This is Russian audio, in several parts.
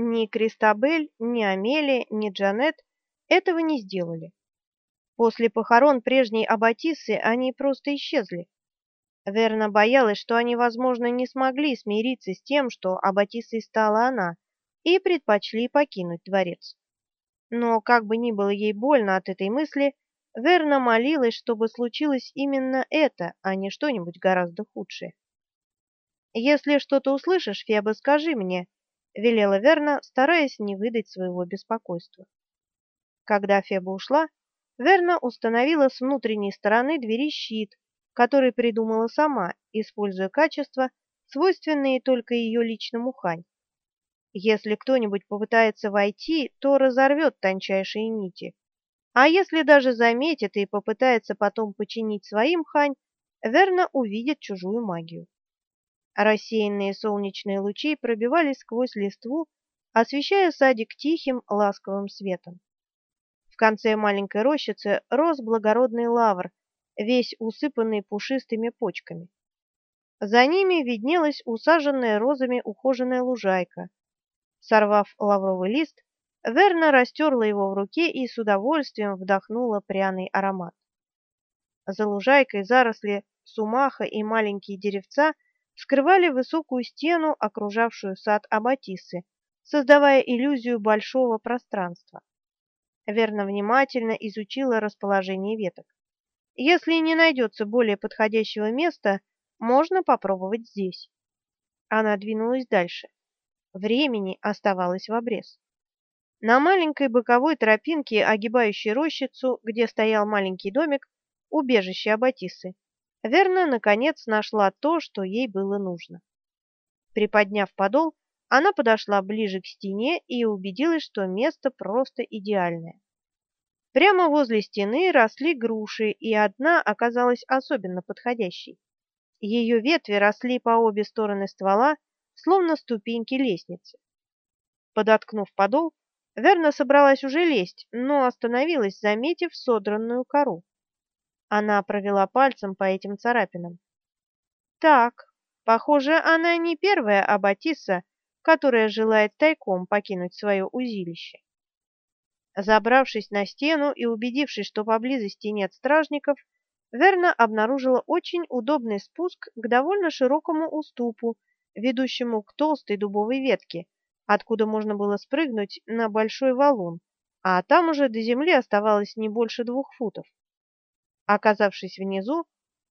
Ни Кристабель, ни Амелия, ни Джанет этого не сделали. После похорон прежней Аббатисы они просто исчезли. Верна боялась, что они, возможно, не смогли смириться с тем, что Аббатисой стала она, и предпочли покинуть дворец. Но как бы ни было ей больно от этой мысли, Верна молилась, чтобы случилось именно это, а не что-нибудь гораздо худшее. «Если что-то услышишь, Феба, скажи мне», — велела Верна, стараясь не выдать своего беспокойства. Когда Феба ушла, Верна установила с внутренней стороны двери щит, который придумала сама, используя качества, свойственные только ее личному хань. Если кто-нибудь попытается войти, то разорвет тончайшие нити. А если даже заметит и попытается потом починить своим хань, верно увидит чужую магию. Рассеянные солнечные лучи пробивались сквозь листву, освещая садик тихим, ласковым светом. В конце маленькой рощицы рос благородный лавр, весь усыпанный пушистыми почками. За ними виднелась усаженная розами ухоженная лужайка, Сорвав лавровый лист, Верна растерла его в руке и с удовольствием вдохнула пряный аромат. За лужайкой заросли сумаха и маленькие деревца скрывали высокую стену, окружавшую сад абатисы, создавая иллюзию большого пространства. Верна внимательно изучила расположение веток. Если не найдется более подходящего места, можно попробовать здесь. Она двинулась дальше. Времени оставалось в обрез. На маленькой боковой тропинке, огибающей рощицу, где стоял маленький домик, убежище Аббатисы, Верна, наконец, нашла то, что ей было нужно. Приподняв подол, она подошла ближе к стене и убедилась, что место просто идеальное. Прямо возле стены росли груши, и одна оказалась особенно подходящей. Ее ветви росли по обе стороны ствола, словно ступеньки лестницы. Подоткнув подол, Верна собралась уже лезть, но остановилась, заметив содранную кору. Она провела пальцем по этим царапинам. Так, похоже, она не первая аббатиса, которая желает тайком покинуть свое узилище. Забравшись на стену и убедившись, что поблизости нет стражников, Верна обнаружила очень удобный спуск к довольно широкому уступу, ведущему к толстой дубовой ветке, откуда можно было спрыгнуть на большой валун, а там уже до земли оставалось не больше двух футов. Оказавшись внизу,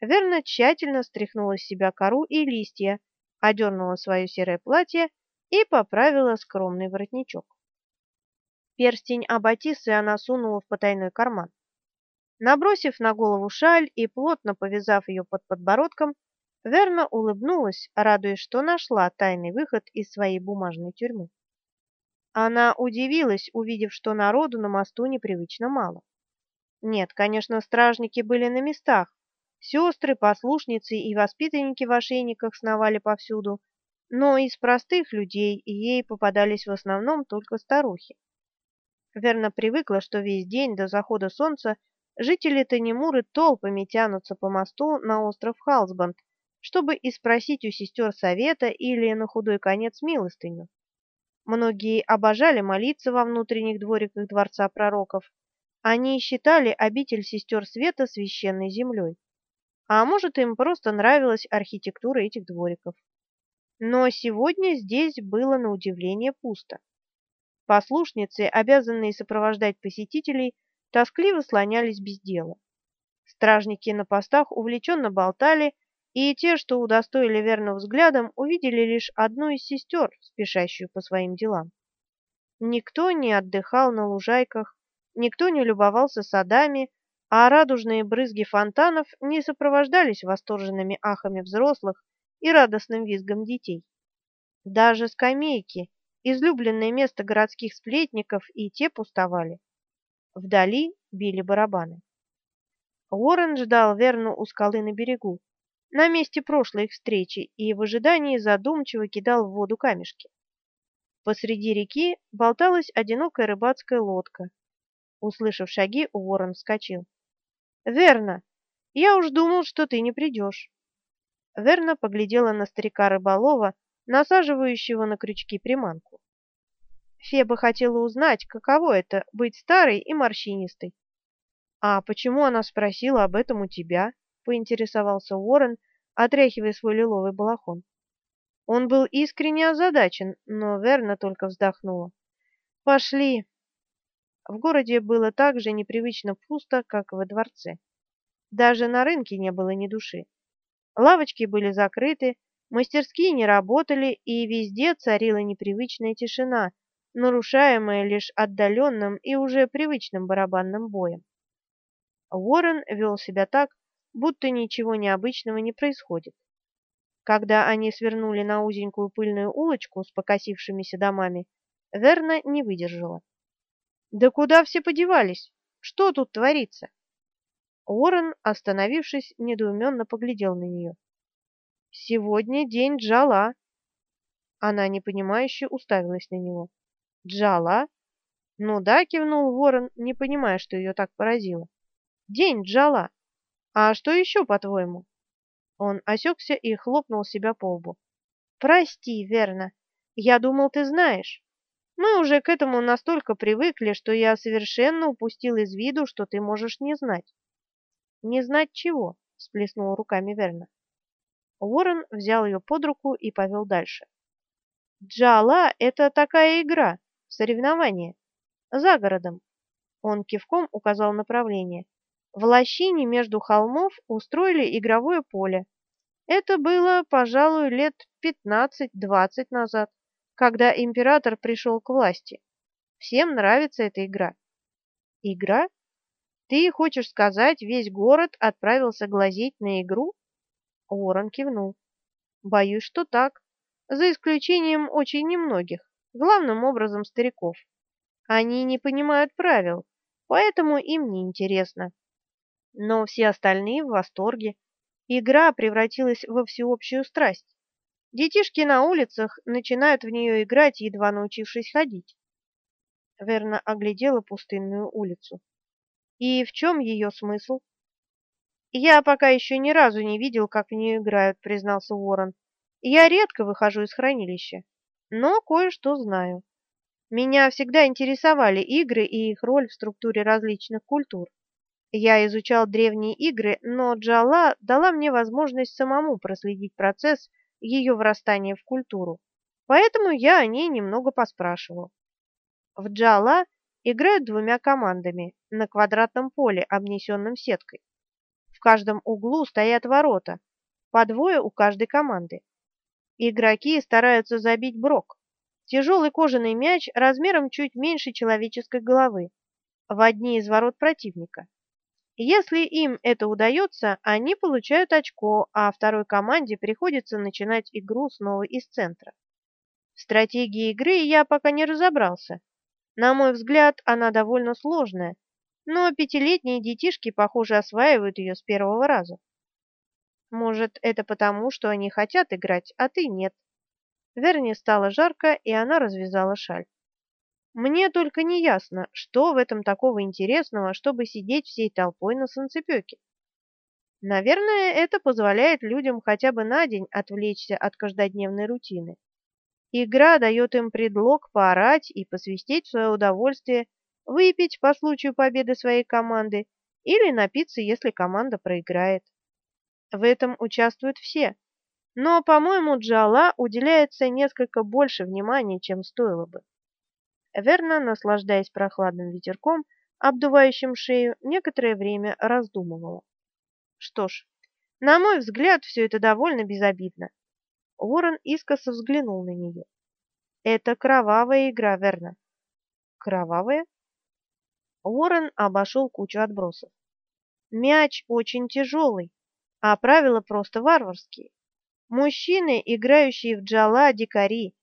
Верна тщательно стряхнула с себя кору и листья, одернула свое серое платье и поправила скромный воротничок. Перстень аббатисы она сунула в потайной карман. Набросив на голову шаль и плотно повязав ее под подбородком, Верна улыбнулась, радуясь, что нашла тайный выход из своей бумажной тюрьмы. Она удивилась, увидев, что народу на мосту непривычно мало. Нет, конечно, стражники были на местах. Сестры, послушницы и воспитанники в ошейниках сновали повсюду, но из простых людей ей попадались в основном только старухи. Верно привыкла, что весь день до захода солнца жители Танимуры толпами тянутся по мосту на остров Халсбанд, чтобы испросить у сестер совета или, на худой конец, милостыню. Многие обожали молиться во внутренних двориках дворца пророков. Они считали обитель сестер света священной землей. А может, им просто нравилась архитектура этих двориков. Но сегодня здесь было на удивление пусто. Послушницы, обязанные сопровождать посетителей, тоскливо слонялись без дела. Стражники на постах увлеченно болтали и те, что удостоили верным взглядом, увидели лишь одну из сестер, спешащую по своим делам. Никто не отдыхал на лужайках, никто не любовался садами, а радужные брызги фонтанов не сопровождались восторженными ахами взрослых и радостным визгом детей. Даже скамейки, излюбленное место городских сплетников, и те пустовали. Вдали били барабаны. Уоррен ждал Верну у скалы на берегу на месте прошлой их встречи и в ожидании задумчиво кидал в воду камешки. Посреди реки болталась одинокая рыбацкая лодка. Услышав шаги, Уоррен вскочил. «Верно! Я уж думал, что ты не придешь». Верна поглядела на старика рыболова, насаживающего на крючки приманку. Феба хотела узнать, каково это — быть старой и морщинистой. «А почему она спросила об этом у тебя?» — поинтересовался Уоррен, отряхивая свой лиловый балахон. Он был искренне озадачен, но Верна только вздохнула. «Пошли!» В городе было так же непривычно пусто, как во дворце. Даже на рынке не было ни души. Лавочки были закрыты, мастерские не работали, и везде царила непривычная тишина, нарушаемая лишь отдаленным и уже привычным барабанным боем. Уоррен вел себя так, будто ничего необычного не происходит. Когда они свернули на узенькую пыльную улочку с покосившимися домами, Верна не выдержала. «Да куда все подевались? Что тут творится?» Уоррен, остановившись, недоуменно поглядел на нее. «Сегодня день Джала». Она непонимающе уставилась на него. «Джала?» «Ну да», — кивнул Уоррен, не понимая, что ее так поразило. «День Джала. А что еще, по-твоему?» Он осекся и хлопнул себя по лбу. «Прости, верно. Я думал, ты знаешь. Мы уже к этому настолько привыкли, что я совершенно упустил из виду, что ты можешь не знать». «Не знать чего?» — сплеснула руками Верна. Уоррен взял ее под руку и повел дальше. «Джала — это такая игра, соревнование. За городом». Он кивком указал направление. В лощине между холмов устроили игровое поле. Это было, пожалуй, лет 15-20 назад, когда император пришел к власти. Всем нравится эта игра. Игра? Ты хочешь сказать, весь город отправился глазеть на игру? Уоррен кивнул. Боюсь, что так. За исключением очень немногих, главным образом стариков. Они не понимают правил, поэтому им не интересно. Но все остальные в восторге. Игра превратилась во всеобщую страсть. Детишки на улицах начинают в нее играть, едва научившись ходить. Верна оглядела пустынную улицу. И в чем ее смысл? Я пока еще ни разу не видел, как в нее играют, признался Уоррен. Я редко выхожу из хранилища, но кое-что знаю. Меня всегда интересовали игры и их роль в структуре различных культур. Я изучал древние игры, но Джала дала мне возможность самому проследить процесс ее врастания в культуру, поэтому я о ней немного поспрашивал. В Джала играют двумя командами на квадратном поле, обнесенном сеткой. В каждом углу стоят ворота, по двое у каждой команды. Игроки стараются забить брок. Тяжелый кожаный мяч размером чуть меньше человеческой головы в одни из ворот противника. Если им это удается, они получают очко, а второй команде приходится начинать игру снова из центра. В стратегии игры я пока не разобрался. На мой взгляд, она довольно сложная, но пятилетние детишки, похоже, осваивают ее с первого раза. Может, это потому, что они хотят играть, а ты нет. Верне стало жарко, и она развязала шаль. Мне только не ясно, что в этом такого интересного, чтобы сидеть всей толпой на солнцепеке. Наверное, это позволяет людям хотя бы на день отвлечься от каждодневной рутины. Игра дает им предлог поорать и посвистеть в свое удовольствие, выпить по случаю победы своей команды или напиться, если команда проиграет. В этом участвуют все. Но, по-моему, Джала уделяется несколько больше внимания, чем стоило бы. Верна, наслаждаясь прохладным ветерком, обдувающим шею, некоторое время раздумывала. Что ж, на мой взгляд, все это довольно безобидно. Ворон искоса взглянул на нее. Это кровавая игра, Верна. Кровавая? Ворон обошел кучу отбросов. Мяч очень тяжелый, а правила просто варварские. Мужчины, играющие в джала, дикари,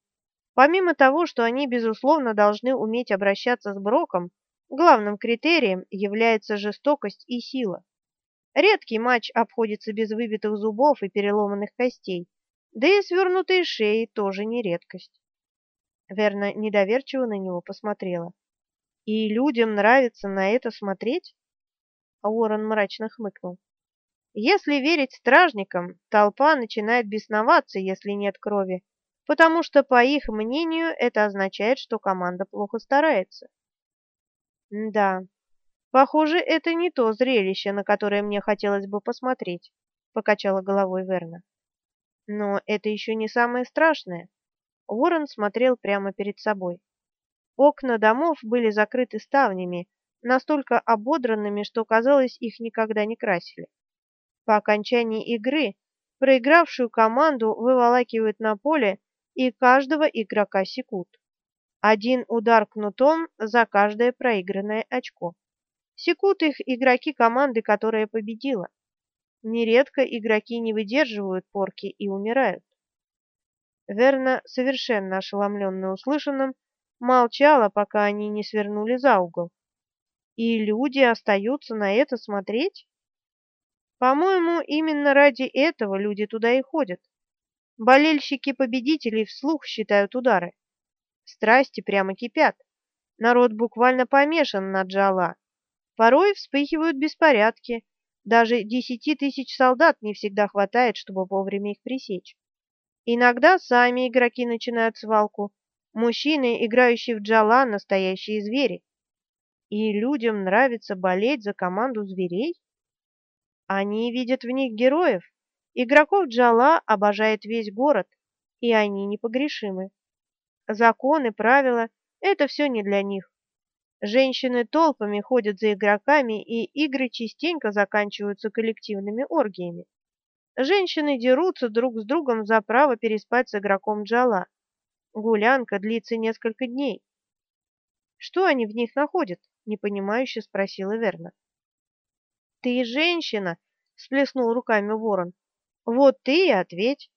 Помимо того, что они, безусловно, должны уметь обращаться с Броком, главным критерием является жестокость и сила. Редкий матч обходится без выбитых зубов и переломанных костей, да и свернутые шеи тоже не редкость. Верно недоверчиво на него посмотрела. «И людям нравится на это смотреть?» Уоррен мрачно хмыкнул. «Если верить стражникам, толпа начинает бесноваться, если нет крови, потому что, по их мнению, это означает, что команда плохо старается. Да, похоже, это не то зрелище, на которое мне хотелось бы посмотреть, покачала головой Верна. Но это еще не самое страшное. Ворон смотрел прямо перед собой. Окна домов были закрыты ставнями, настолько ободранными, что, казалось, их никогда не красили. По окончании игры проигравшую команду выволакивают на поле и каждого игрока секут. Один удар кнутом за каждое проигранное очко. Секут их игроки команды, которая победила. Нередко игроки не выдерживают порки и умирают. Верно, совершенно ошеломленная услышанным, молчала, пока они не свернули за угол. И люди остаются на это смотреть? По-моему, именно ради этого люди туда и ходят. Болельщики победителей вслух считают удары. Страсти прямо кипят. Народ буквально помешан на Джала. Порой вспыхивают беспорядки. Даже десяти тысяч солдат не всегда хватает, чтобы вовремя их пресечь. Иногда сами игроки начинают свалку. Мужчины, играющие в Джала, настоящие звери. И людям нравится болеть за команду зверей? Они видят в них героев. Игроков Джала обожает весь город, и они непогрешимы. Законы, правила — это все не для них. Женщины толпами ходят за игроками, и игры частенько заканчиваются коллективными оргиями. Женщины дерутся друг с другом за право переспать с игроком Джала. Гулянка длится несколько дней. Что они в них находят? непонимающе спросила Верна. Ты женщина, всплеснул руками Ворон. Вот ты и ответь.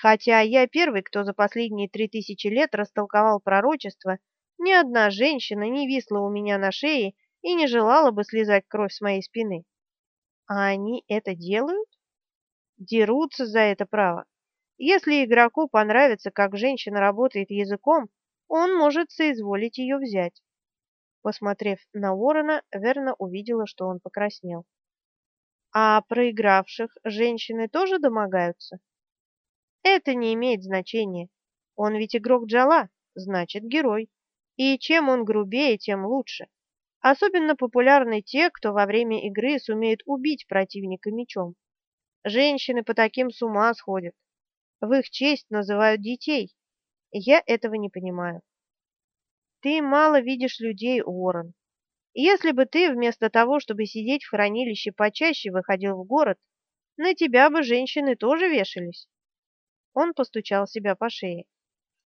Хотя я первый, кто за последние три тысячи лет растолковал пророчество, ни одна женщина не висла у меня на шее и не желала бы слезать кровь с моей спины. А они это делают? Дерутся за это право. Если игроку понравится, как женщина работает языком, он может соизволить ее взять. Посмотрев на Ворона, Верна увидела, что он покраснел. А проигравших женщины тоже домогаются? Это не имеет значения. Он ведь игрок Джала, значит, герой. И чем он грубее, тем лучше. Особенно популярны те, кто во время игры сумеет убить противника мечом. Женщины по таким с ума сходят. В их честь называют детей. Я этого не понимаю. Ты мало видишь людей, Уоррен. Если бы ты вместо того, чтобы сидеть в хранилище, почаще выходил в город, на тебя бы женщины тоже вешались. Он постучал себя по шее.